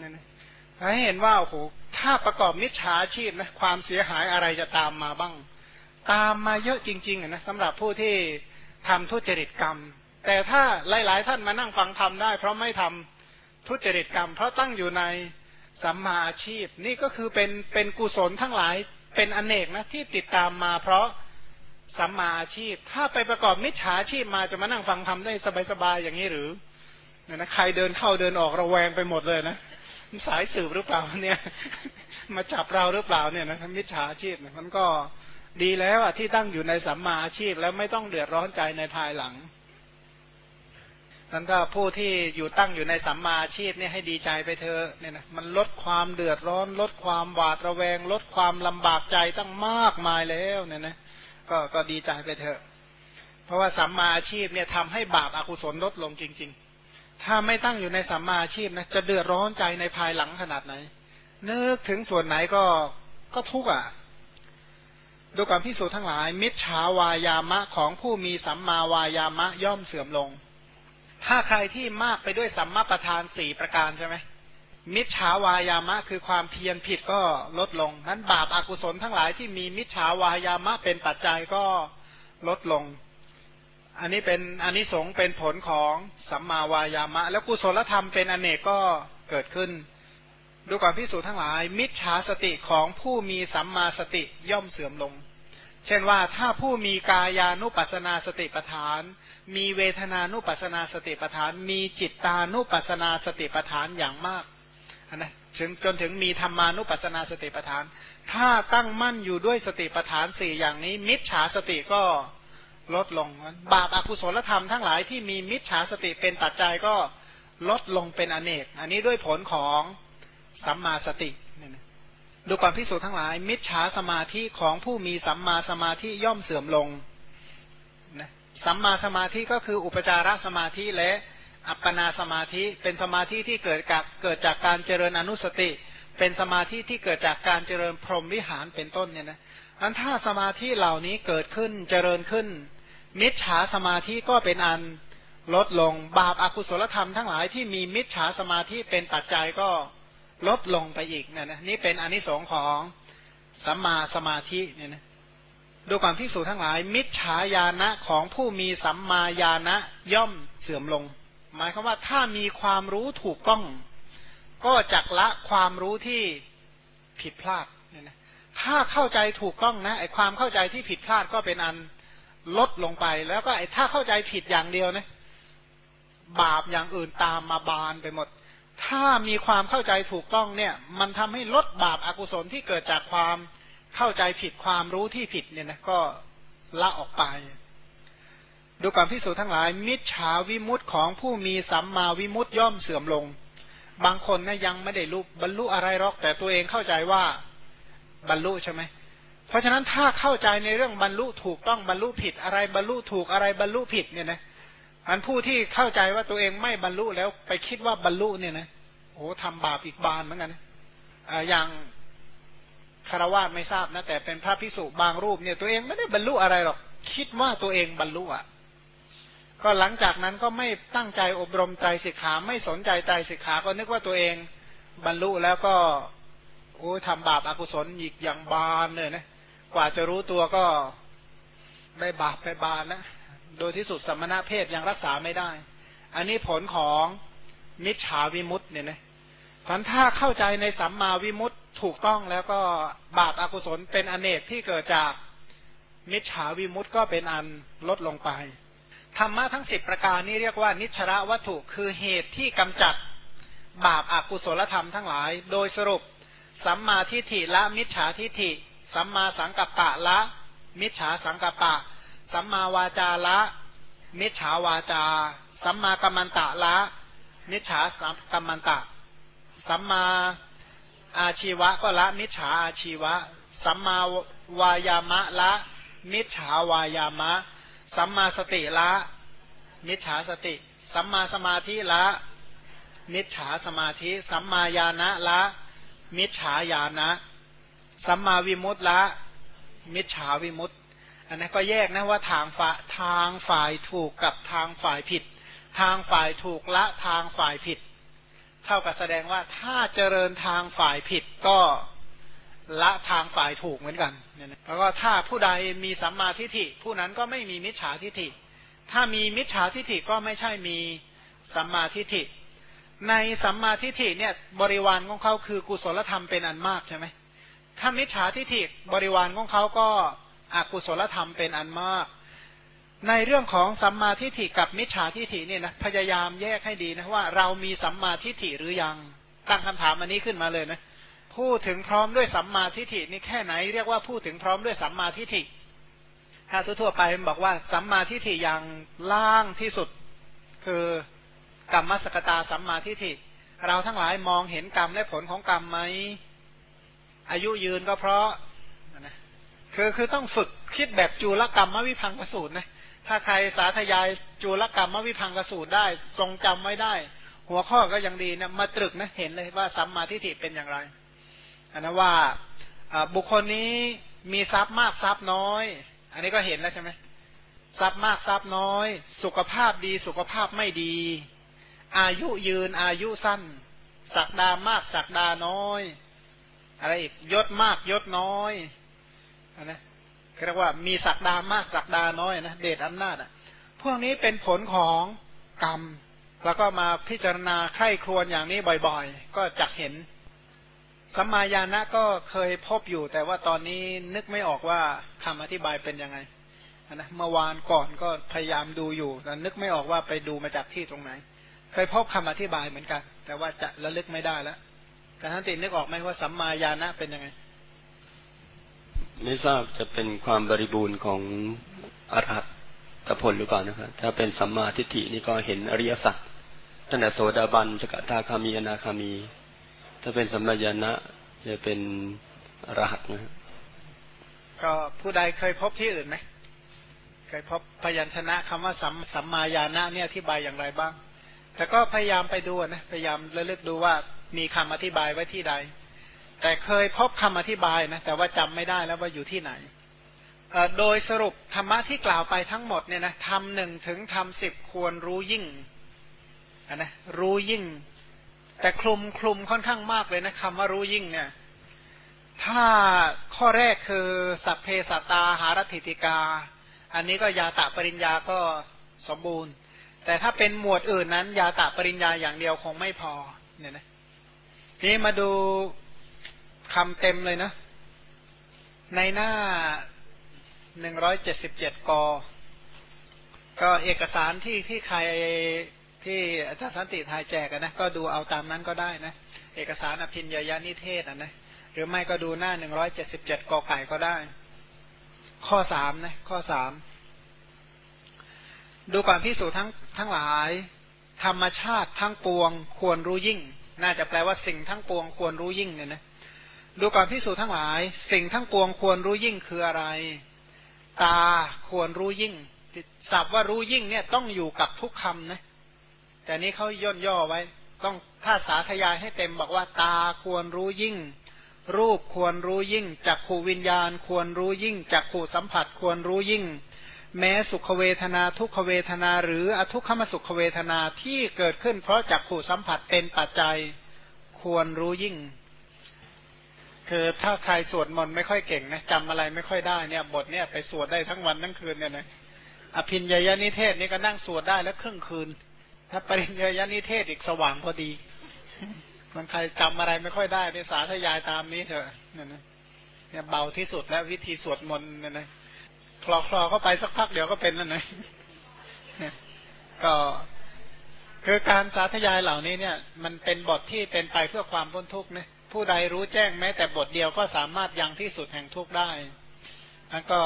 นั่นนะให้เห็นว่าโอ้โหถ้าประกอบมิจฉาชีพนะความเสียหายอะไรจะตามมาบ้าง ตามมาเยอะจริงๆนะสำหรับผู้ที่ทำทุจริตกรรม แต่ถ้าหลาย ๆ ท่านมานั่งฟังทำได้ เพราะไม่ทำทุจริตกรรม เพราะตั้งอยู่ในสัมมาอาชีพ นี่ก็คือเป็นเป็นกุศลทั้งหลายเป็นอนเนกนะที่ติดตามมา เพราะสัมมาอาชีพ ถ้าไปประกอบมิจฉาชีพมาจะมานั่งฟังทำได้สบายๆอย่างนี้หรือเนี่ยนะใครเดินเข้าเดินออกระแวงไปหมดเลยนะ สายสืบหรือเปล่าเนี่ย มาจับเราหรือเปล่าเนี่ยนะมิจฉาชีพมันก็ดีแล้วอะที่ตั้งอยู่ในสัมมาอาชีพ แล้วไม่ต้องเดือดร้อนใจในภายหลังนั้นก็ผู้ที่อยู่ตั้งอยู่ในสัมมาอาชีพเนี่ยให้ดีใจไปเถอะเนี่ยนะมันลดความเดือดร้อน ลดความหวาดระแวง ลดความลำบากใจตั้งมากมายแล้วเนี่ยนะก็ก็ดีใจไปเถอะ เพราะว่าสัมมาอาชีพเนี่ยทำให้บาปอากุศลลดลงจริง ๆ ถ้าไม่ตั้งอยู่ในสัมมาอาชีพนะจะเดือดร้อนใจในภายหลังขนาดไหน นึกถึงส่วนไหนก็ก็ทุกข์อะดูความพิสูจน์ทั้งหลาย มิจฉาวายามะของผู้มีสัมมาวายามะย่อมเสื่อมลง ถ้าใครที่มากไปด้วยสัมมาประธานสี่ประการใช่ไหมมิจฉาวายามะคือความเพียรผิดก็ลดลงนั้นบาปอากุศลทั้งหลายที่มีมิจฉาวายามะเป็นปัจจัยก็ลดลง อันนี้เป็นอันนี้สงเป็นผลของสัมมาวายามะ แล้วกุศลธรรมเป็นอเนกก็เกิดขึ้นดูก่อนพิสูจทั้งหลาย มิจฉาสติของผู้มีสัมมาสติย่อมเสื่อมลง เช่นว่าถ้าผู้มีกายานุปัสนาสติปทาน มีเวทนานุปัสนาสติปทาน มีจิตตานุปัสนาสติปทานอย่างมากนะถึงจนถึงมีธรรมานุปัสนาสติปทาน ถ้าตั้งมั่นอยู่ด้วยสติปทานสี่อย่างนี้ มิจฉาสติก็ ลดลง บาปอากุศลธรรมทั้งหลายที่มีมิจฉาสติเป็นปัจจัยก็ลดลงเป็นอเนก อันนี้ด้วยผลของสัมมาสติดูความพิสูจน์ทั้งหลาย มิจฉาสมาธิของผู้มีสัมมาสมาธิย่อมเสื่อมลงนะสัมมาสมาธิก็คืออุปจารสมาธิและอัปปนาสมาธิเป็นสมาธิที่เกิดกับเกิดจากการเจริญอนุสติ เป็นสมาธิที่เกิดจากการเจริญพรหมวิหารเป็นต้นเนี่ยนะอันถ้าสมาธิเหล่านี้เกิดขึ้นเจริญขึ้น มิจฉาสมาธิก็เป็นอันลดลงบาปอากุศลธรรมทั้งหลายที่มีมิจฉาสมาธิเป็นปัจจัยก็ลดลงไปอีกนี่ยนะนี่เป็นอนนิสงค์ของสัมมาสมาธิเนี่ยนะดูความพิสูจทั้งหลาย มิจฉาญาณะของผู้มีสัมมาญาณะย่อมเสื่อมลง หมายความว่าถ้ามีความรู้ถูกต้อง ก็จักละความรู้ที่ผิดพลาดเนี่ยนะถ้าเข้าใจถูกต้องนะไอความเข้าใจที่ผิดพลาดก็เป็นอัน ลดลงไปแล้วก็ไอ้ถ้าเข้าใจผิดอย่างเดียวนะบาปอย่างอื่นตามมาบานไปหมด ถ้ามีความเข้าใจถูกต้องเนี่ย มันทำให้ลดบาปอากุศลที่เกิดจากความเข้าใจผิดความรู้ที่ผิดเนี่ยนะก็ละออกไป ดูความพิสูจน์ทั้งหลาย มิจฉาวิมุตต์ของผู้มีสัมมาวิมุตต์ย่อมเสื่อมลง บางคนนะยังไม่ได้รู้บรรลุอะไรหรอก แต่ตัวเองเข้าใจว่าบรรลุใช่ไหม เพราะฉะนั้นถ้าเข้าใจในเรื่องบรรลุถูกต้องบรรลุผิดอะไรบรรลุถูกอะไรบรรลุผิดเนี่ยนะอันผู้ที่เข้าใจว่าตัวเองไม่บรรลุแล้วไปคิดว่าบรรลุเนี่ยนะโอ้ทำบาปอีกบานเหมือนกันนะอย่างคารวะไม่ทราบนะ แต่เป็นพระพิสุบางรูปเนี่ยตัวเองไม่ได้บรรลุอะไรหรอก คิดว่าตัวเองบรรลุอะก็หลังจากนั้นก็ไม่ตั้งใจอบรมใจสิกขาไม่สนใจใจสิกขาก็นึกว่าตัวเองบรรลุแล้วก็โอ้ทำบาปอากุศลอีกอย่างบานเลยนะ กว่าจะรู้ตัวก็ได้บาปไปบานนะโดยที่สุดสมณะเพศยังรักษาไม่ได้ อันนี้ผลของมิจฉาวิมุตต์เนี่ยนะพันถ้าเข้าใจในสัมมาวิมุตต์ถูกต้องแล้วก็บาปอากุศลเป็นอเนกที่เกิดจากมิจฉาวิมุตต์ก็เป็นอันลดลงไป ธรรมะทั้งสิบประการนี้เรียกว่า นิชระวัตถุคือเหตุที่กำจัดบาปอากุศลธรรมทั้งหลาย โดยสรุปสัมมาทิฏฐิละมิจฉาทิฏฐิ สัมมาสังกัปปะละ มิจฉาสังกัปปะ สัมมาวาจาละ มิจฉาวาจา สัมมากัมมันตะละ มิจฉาสัมกัมมันตะ สัมมาอาชีวะก็ละ มิจฉาอาชีวะ สัมมาวายามะละ มิจฉาวายามะ สัมมาสติละ มิจฉาสติ สัมมาสมาธิละ มิจฉาสมาธิ สัมมาญาณะละ มิจฉาญาณะ สัมมาวิมุตละมิจฉาวิมุตตอันนั้นก็แยกนะว่าทางฝ่ายทางฝ่ายถูกกับทางฝ่ายผิด ทางฝ่ายถูกละทางฝ่ายผิด เท่ากับแสดงว่าถ้าเจริญทางฝ่ายผิดก็ละทางฝ่ายถูกเหมือนกันแล้วก็ถ้าผู้ใดมีสัมมาทิฏฐิผู้นั้นก็ไม่มีมิจฉาทิฏฐิ ถ้ามีมิจฉาทิฏฐิก็ไม่ใช่มีสัมมาทิฏฐิ ในสัมมาทิฏฐิเนี่ยบริวารของเขาคือกุศลธรรมเป็นอันมากใช่ไหม ถ้ามิจฉาทิฏฐิบริวารของเขาก็อกุศลธรรมเป็นอันมาก ในเรื่องของสัมมาทิฏฐิกับมิจฉาทิฏฐิเนี่ยนะพยายามแยกให้ดีนะว่าเรามีสัมมาทิฏฐิหรือยังตั้งคำถามอันนี้ขึ้นมาเลยนะพูดถึงพร้อมด้วยสัมมาทิฏฐินี่แค่ไหนเรียกว่าพูดถึงพร้อมด้วยสัมมาทิฏฐิถ้าทั่วไปบอกว่าสัมมาทิฏฐิอย่างล่างที่สุด คือกรรมสกตาสัมมาทิฏฐิเราทั้งหลายมองเห็นกรรมและผลของกรรมไหม อายุยืนก็เพราะนะคือคือต้องฝึกคิดแบบจูลกรรมมวิพังกสูตรนะถ้าใครสาธยายจูลกรรมมวิพังกสูตรได้ ทรงจำไว้ได้ หัวข้อก็ยังดีนะมาตรึกนะเห็นเลยว่าสัมมาทิฏฐิเป็นอย่างไรอันนะว่าบุคคลนี้มีทรัพย์มากทรัพย์น้อย อันนี้ก็เห็นแล้วใช่ไหมทรัพย์มากทรัพย์น้อย สุขภาพดีสุขภาพไม่ดี อายุยืนอายุสั้น สักดามากสักดาน้อย อะไรอีกยศมากยศน้อยอนะเรียกว่ามีสักดามากสักดาน้อยนะเดชอำนาจอะ พวกนี้เป็นผลของกรรม แล้วก็มาพิจารณาไข้ครวนอย่างนี้บ่อยๆ ก็จะเห็นสัมมาญาณะก็เคยพบอยู่ แต่ว่าตอนนี้นึกไม่ออกว่าคำอธิบายเป็นยังไงนะเมื่อวานก่อนก็พยายามดูอยู่แต่นึกไม่ออกว่าไปดูมาจากที่ตรงไหน เคยพบคำอธิบายเหมือนกัน แต่ว่าจะระลึกไม่ได้แล้ว แต่ท่านตินึกออกไหมว่าสัมมาญาณะเป็นยังไง ไม่ทราบจะเป็นความบริบูรณ์ของอรหัตผลหรือเปล่านะครับ ถ้าเป็นสัมมาทิฏฐินี่ก็เห็นอริยสัจตั้งแต่โสดาบันสกทาคามีอนาคามี ถ้าเป็นสัมมาญาณะจะเป็นรหัสนะก็ผู้ใดเคยพบที่อื่นไหมเคยพบพยัญชนะคำว่าสัมสัมมาญาณะเนี่ยอธิบายอย่างไรบ้าง แต่ก็พยายามไปดูนะพยายามระลึกดูว่ามีคำอธิบายไว้ที่ใด แต่เคยพบคำอธิบายนะแต่ว่าจำไม่ได้แล้วว่าอยู่ที่ไหนโดยสรุปธรรมะที่กล่าวไปทั้งหมดเนี่ยนะทำหนึ่งถึงทำสิบควรรู้ยิ่งนะรู้ยิ่ง แต่คลุมคลุมค่อนข้างมากเลยนะคำว่ารู้ยิ่งเนี่ย ถ้าข้อแรกคือสัพเพสตาหารติติกา อันนี้ก็ยาตะปริญญาก็สมบูรณ์ แต่ถ้าเป็นหมวดอื่นนั้น ยาตะปริญญาอย่างเดียวคงไม่พอเนี่ยนะทีนี้มาดูคำเต็มเลยนะ ในหน้าหนึ่งร้อยเจ็ดสิบเจ็ดกก็เอกสารที่ที่ใครที่อาจารย์สันติทายแจกนะ ก็ดูเอาตามนั้นก็ได้นะ เอกสารอภินญญานิเทศนะนะหรือไม่ก็ดูหน้าหนึ่งร้อยเจ็ดสิบเจ็ดกอไก่ก็ได้ ข้อสามนะ ข้อสาม ดูก่อนพิสูจทั้งทั้งหลาย ธรรมชาติทั้งปวง ควรรู้ยิ่ง น่าจะแปลว่าสิ่งทั้งปวงควรรู้ยิ่งเนี่ยนะดูก่อนพิสูจทั้งหลาย สิ่งทั้งปวงควรรู้ยิ่งคืออะไร ตาควรรู้ยิ่งศัพท์ว่ารู้ยิ่งเนี่ยต้องอยู่กับทุกคำนะแต่นี้เขาย่นย่อไว้ ต้องถ้าสาธยายให้เต็มบอกว่า ตาควรรู้ยิ่ง รูปควรรู้ยิ่งจักขูวิญญาณ ควรรู้ยิ่งจักขูสัมผัสควรรู้ยิ่ง แม้สุขเวทนาทุกขเวทนาหรืออทุกขมสุขเวทนาที่เกิดขึ้น เพราะจักขู่สัมผัสเป็นปัจจัยควรรู้ยิ่ง คือถ้าใครสวดมนต์ไม่ค่อยเก่งนะจำอะไรไม่ค่อยได้เนี่ย บทเนี่ยไปสวดได้ทั้งวันทั้งคืนเนี่ยนะอภินญญานิเทศนี่ก็นั่งสวดได้แล้วครึ่งคืน ถ้าปริญญานิเทศอีกสว่างพอดีมันใครจำอะไรไม่ค่อยได้ในสาธยายตามนี้เถอะเนี่ยนะเนี่ยเบาที่สุดแล้ววิธีสวดมนต์เนี่ยนะ คลอคลอเข้าไปสักพักเดี๋ยวก็เป็นแล้วนเนี่ยก็คือการสาธยายเหล่านี้เนี่ย มันเป็นบทที่เป็นไปเพื่อความพ้นทุกข์นะผู้ใดรู้แจ้งแม้แต่บทเดียวก็สามารถยังที่สุดแห่งทุกข์ได้แล้วก็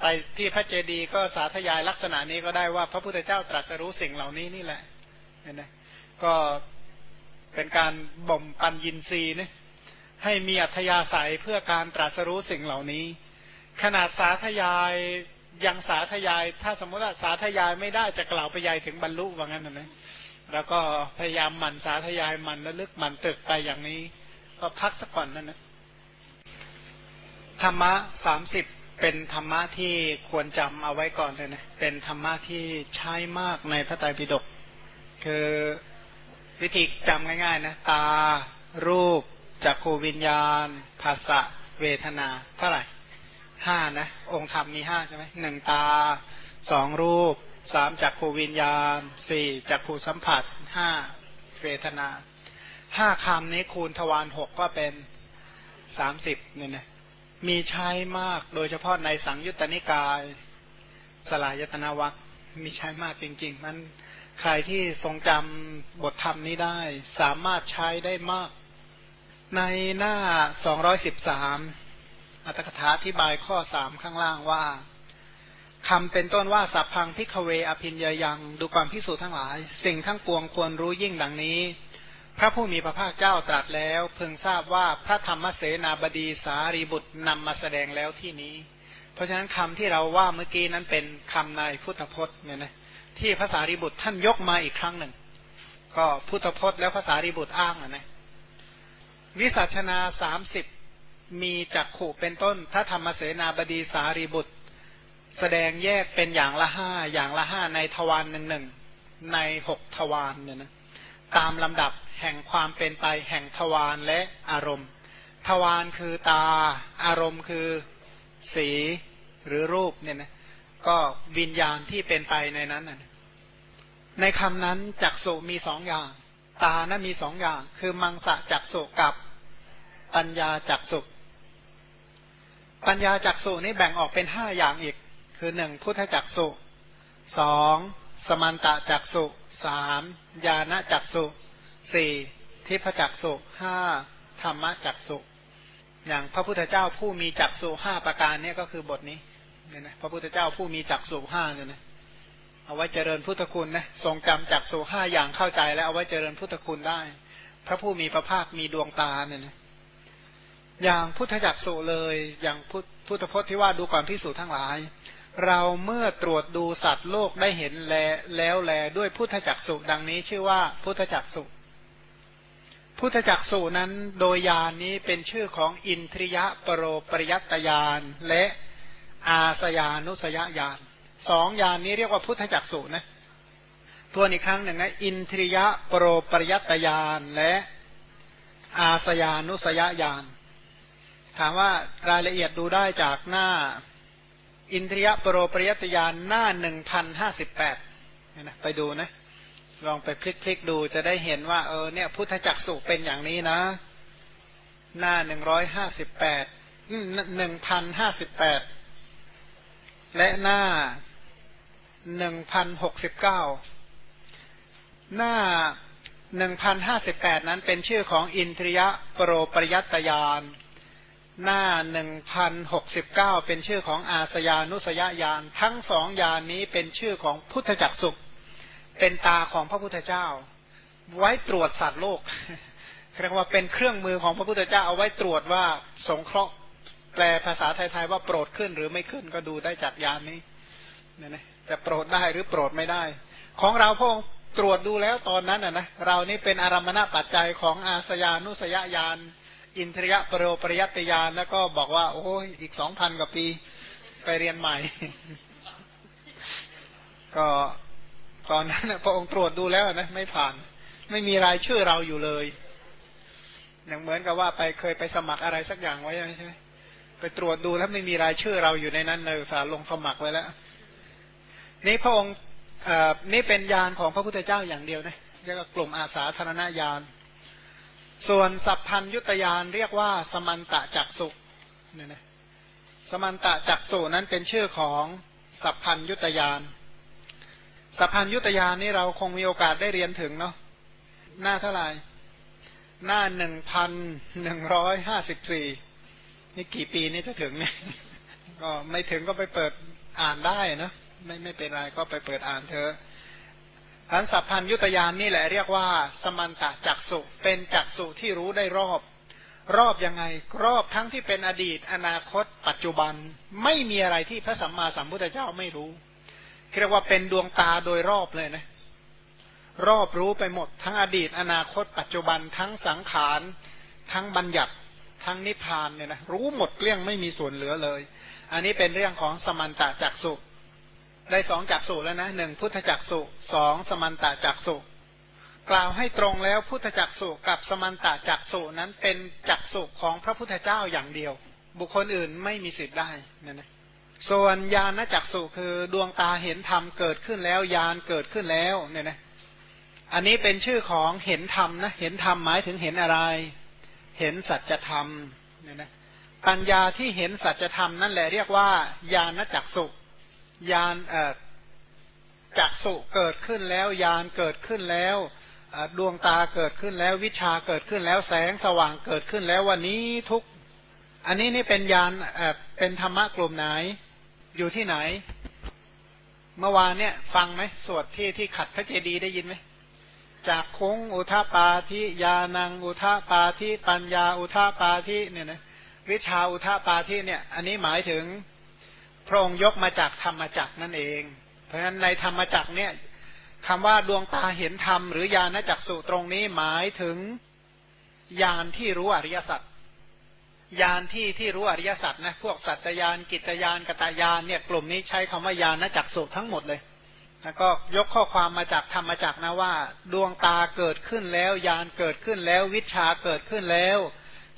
ไปที่พระเจดีย์ก็สาธยายลักษณะนี้ก็ได้ว่า พระพุทธเจ้าตรัสรู้สิ่งเหล่านี้นี่แหละเห็นไหมก็เป็นการบ่มปัญญินทรีย์นะให้มีอัธยาศัยเพื่อการตรัสรู้สิ่งเหล่านี้ ขนาดสาธยายยังสาธยาย ถ้าสมมติว่าสาธยายไม่ได้จะกล่าวไปยายถึงบรรลุว่างั้นนะแล้วก็พยายามหมั่นสาธยายมันและลึกหมันตึกไปอย่างนี้ ก็พักสักก่อนนั่นนะธรรมะสามสิบเป็นธรรมะที่ควรจำเอาไว้ก่อนเลยนะ เป็นธรรมะที่ใช้มากในพระไตรปิฎกคือวิธีจำง่ายๆนะ ตา รูปจักขูวิญญาณ ภาษะเวทนา เท่าไหร่ ห้านะ องค์ธรรมมีห้าใช่ไหมหนึ่งตาสองรูปสามจักขูวิญญาณสี่จักขูสัมผัสห้าเวทนาห้าคำนี้คูณทวารหกก็เป็นสามสิบเนี่ยนะมีใช้มากโดยเฉพาะในสังยุตตนิกาย สลายตนาวัคมีใช้มากจริงๆ มันใครที่ทรงจำบทธรรมนี้ได้ สามารถใช้ได้มาก ในหน้าสองร้อยสิบสาม อัตถกถาอธิบายข้อสามข้างล่างว่าคำเป็นต้นว่าสัพพังพิกเวอภินยยังดูความพิสูจน์ทั้งหลาย สิ่งทั้งปวงควรรู้ยิ่งดังนี้ พระผู้มีพระภาคเจ้าตรัสแล้ว เพึงทราบว่าพระธรรมเสนาบดีสารีบุตรนำมาแสดงแล้วที่นี้ เพราะฉะนั้นคำที่เราว่าเมื่อกี้นั้นเป็นคำในพุทธพจน์เนี่ยนะที่ภาษารีบุตรท่านยกมาอีกครั้งหนึ่ง ก็พุทธพจน์แล้วภาษารีบุตรอ้างนะวิสัชนาสามสิบ มีจักขู่เป็นต้น พระธรรมเสนาบดีสารีบุตร แสดงแยกเป็นอย่างละห้าอย่างละห้าในทวารหนึ่งหนึ่งในหกทวารเนี่ยนะตามลำดับแห่งความเป็นไปแห่งทวารและอารมณ์ ทวารคือตา อารมณ์คือสีหรือรูปเนี่ยนะก็วิญญาณที่เป็นไปในนั้นนะในคำนั้นจักสุมีสองอย่าง ตานะมีสองอย่าง คือมังสะจักสุกับปัญญาจักสุ ปัญญาจักสุนี้แบ่งออกเป็นห้าอย่างอีก คือหนึ่งพุทธจักสุสองสมันตะจักสุสามญาณจักสุสี่ทิพจักสุห้าธรรมจักสุอย่างพระพุทธเจ้าผู้มีจักสุห้าประการเนี่ยก็คือบทนี้เนี่ยนะพระพุทธเจ้าผู้มีจักสุห้าเนี่ยนะเอาไว้เจริญพุทธคุณนะทรงจำจักสุห้าอย่างเข้าใจแล้วเอาไว้เจริญพุทธคุณได้ พระผู้มีพระภาคมีดวงตาเนี่ยนะ อย่างพุทธจักสุเลย อย่างพุทธพจน์ที่ว่าดูก่อนพิสูจทั้งหลาย เราเมื่อตรวจดูสัตว์โลกได้เห็นแลแล้วแลด้วยพุทธจักสุดังนี้ชื่อว่าพุทธจักสุพุทธจักสุนั้นโดยยานนี้เป็นชื่อของอินทริยะปรโรปริยัตยานและอาสยานุสยญาณสองยานนี้เรียกว่าพุทธจักสุนะทวนอีกครั้งหนึ่งนะอินทริยะปรโรปริยัตยานและอาสยานุสยญาณ ถามว่ารายละเอียดดูได้จากหน้าอินทรียปรโรปริยตยานหน้าหนึ่งพันห้าสิบแปดนะไปดูนะ ลองไปคลิกๆดูจะได้เห็นว่า เออเนี่ย พุทธจักสุเป็นอย่างนี้นะ หน้าหนึ่งร้อยห้าสิบแปดหนึ่งพันห้าสิบแปดและหน้าหนึ่งพันหกสิบเก้าหน้าหนึ่งพันห้าสิบแปดนั้นเป็นชื่อของอินทรียปรโรปริยตยาน หน้าหนึ่งพันหกสิบเก้าเป็นชื่อของอาสยานุสยญาณทั้งสองญาณนนี้เป็นชื่อของพุทธจักสุข เป็นตาของพระพุทธเจ้า ไว้ตรวจสัตว์โลกเรียกว่าเป็นเครื่องมือของพระพุทธเจ้าเอาไว้ตรวจว่าสงเคราะห์แปลภาษาไทยๆว่าโปรดขึ้นหรือไม่ขึ้นก็ดูได้จากยานนี้เนี่ยนะจะโปรดได้หรือโปรดไม่ได้ ของเราพงตรวจดูแล้วตอนนั้นอะนะเรานี่เป็นอารมณปัจจัยของอาสยานุสยญาณ อินทรียปรโปริยตยานแล้วก็บอกว่า โอ้ยอีกสองพันกว่าปีไปเรียนใหม่ ก็ตอนนั้นพระองค์ตรวจดูแล้วนะไม่ผ่าน ไม่มีรายชื่อเราอยู่เลยอย่างเหมือนกับว่าไปเคยไปสมัครอะไรสักอย่างไว้ใช่ไหมไปตรวจดูแล้วไม่มีรายชื่อเราอยู่ในนั้นเลยสารลงสมัครไว้แล้ว นี่พระองค์นี่เป็นยานของพระพุทธเจ้าอย่างเดียวนะเรียกว่ากลุ่มอาสาธารณญาณ ส่วนสัพพัญยุตยานเรียกว่าสมันตะจักสุเนี่ยนะสมันตะจักสุนั้นเป็นชื่อของสัพพัญยุตยานสัพพัญยุตยานนี่เราคงมีโอกาสได้เรียนถึงเนาะหน้าเท่าไหร่หน้าหนึ่งพันหนึ่งร้อยห้าสิบสี่นี่กี่ปีนี่จะถึงเนี่ยก็ไม่ถึงก็ไปเปิดอ่านได้นะไม่ไม่เป็นไรก็ไปเปิดอ่านเถอะ อันสัพพัญยุตยานนี่แหละเรียกว่า สมันตะจักสุเป็นจักสุที่รู้ได้รอบ รอบยังไง รอบทั้งที่เป็นอดีต อนาคต ปัจจุบันไม่มีอะไรที่พระสัมมาสัมพุทธเจ้าไม่รู้เรียกว่าเป็นดวงตาโดยรอบเลยนะ รอบรู้ไปหมด ทั้งอดีต อนาคต ปัจจุบันทั้งสังขารทั้งบัญญัติทั้งนิพพานเนี่ยนะรู้หมดเกลี้ยงไม่มีส่วนเหลือเลย อันนี้เป็นเรื่องของสมันตะจักสุ ได้สองจักสุแล้วนะหนึ่งพุทธจักสุสองสมันตะจักสุกล่าวให้ตรงแล้วพุทธจักสุกับสมันตจักสุนั้นเป็นจักสุของพระพุทธเจ้าอย่างเดียว บุคคลอื่นไม่มีสิทธิ์ได้นั่นนะส่วนญาณจักสุคือดวงตาเห็นธรรมเกิดขึ้นแล้วญาณเกิดขึ้นแล้วเนี่ยนะอันนี้เป็นชื่อของเห็นธรรมนะเห็นธรรมหมายถึงเห็นอะไร เห็นสัจธรรมเนี่ยนะปัญญาที่เห็นสัจธรรมนั่นแหละเรียกว่าญาณจักสุ ญาณเอ่อจักสุเกิดขึ้นแล้วญาณเกิดขึ้นแล้วดวงตาเกิดขึ้นแล้ววิชาเกิดขึ้นแล้วแสงสว่างเกิดขึ้นแล้ววันนี้ทุกอันนี้นี่เป็นญาณเป็นธรรมะกลุ่มไหน อยู่ที่ไหน เมื่อวานเนี่ย ฟังไหมสวดที่ที่ขัดพระเจดีย์ได้ยินไหมจากคงอุทาปาทิยานังอุทาปาทิปัญญาอุทาปาทิเนี่ยนะวิชาอุทาปาทิเนี่ย อันนี้หมายถึง พระองค์ยกมาจากธรรมจักนั่นเอง เพราะฉะนั้นในธรรมจักเนี่ยคำว่าดวงตาเห็นธรรมหรือญาณจักสุตรงนี้หมายถึงญาณที่รู้อริยสัจญาณที่ที่รู้อริยสัจนะพวกสัจญาณกิจญาณกตญาณเนี่ยกลุ่มนี้ใช้คำว่าญาณจักสุทั้งหมดเลยแล้วก็ยกข้อความมาจากธรรมจักนะว่า ดวงตาเกิดขึ้นแล้วญาณเกิดขึ้นแล้ววิชาเกิดขึ้นแล้ว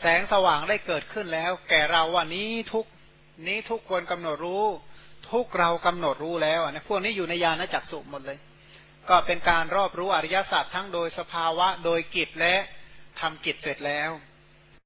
แสงสว่างได้เกิดขึ้นแล้ว แก่เราวันนี้ทุก นี้ทุกควรกำหนดรู้ ทุกเรากำหนดรู้แล้วนะพวกนี้อยู่ในญาณจักสุหมดเลย ก็เป็นการรอบรู้อริยสัจทั้งโดยสภาวะโดยกิจและทำกิจเสร็จแล้ว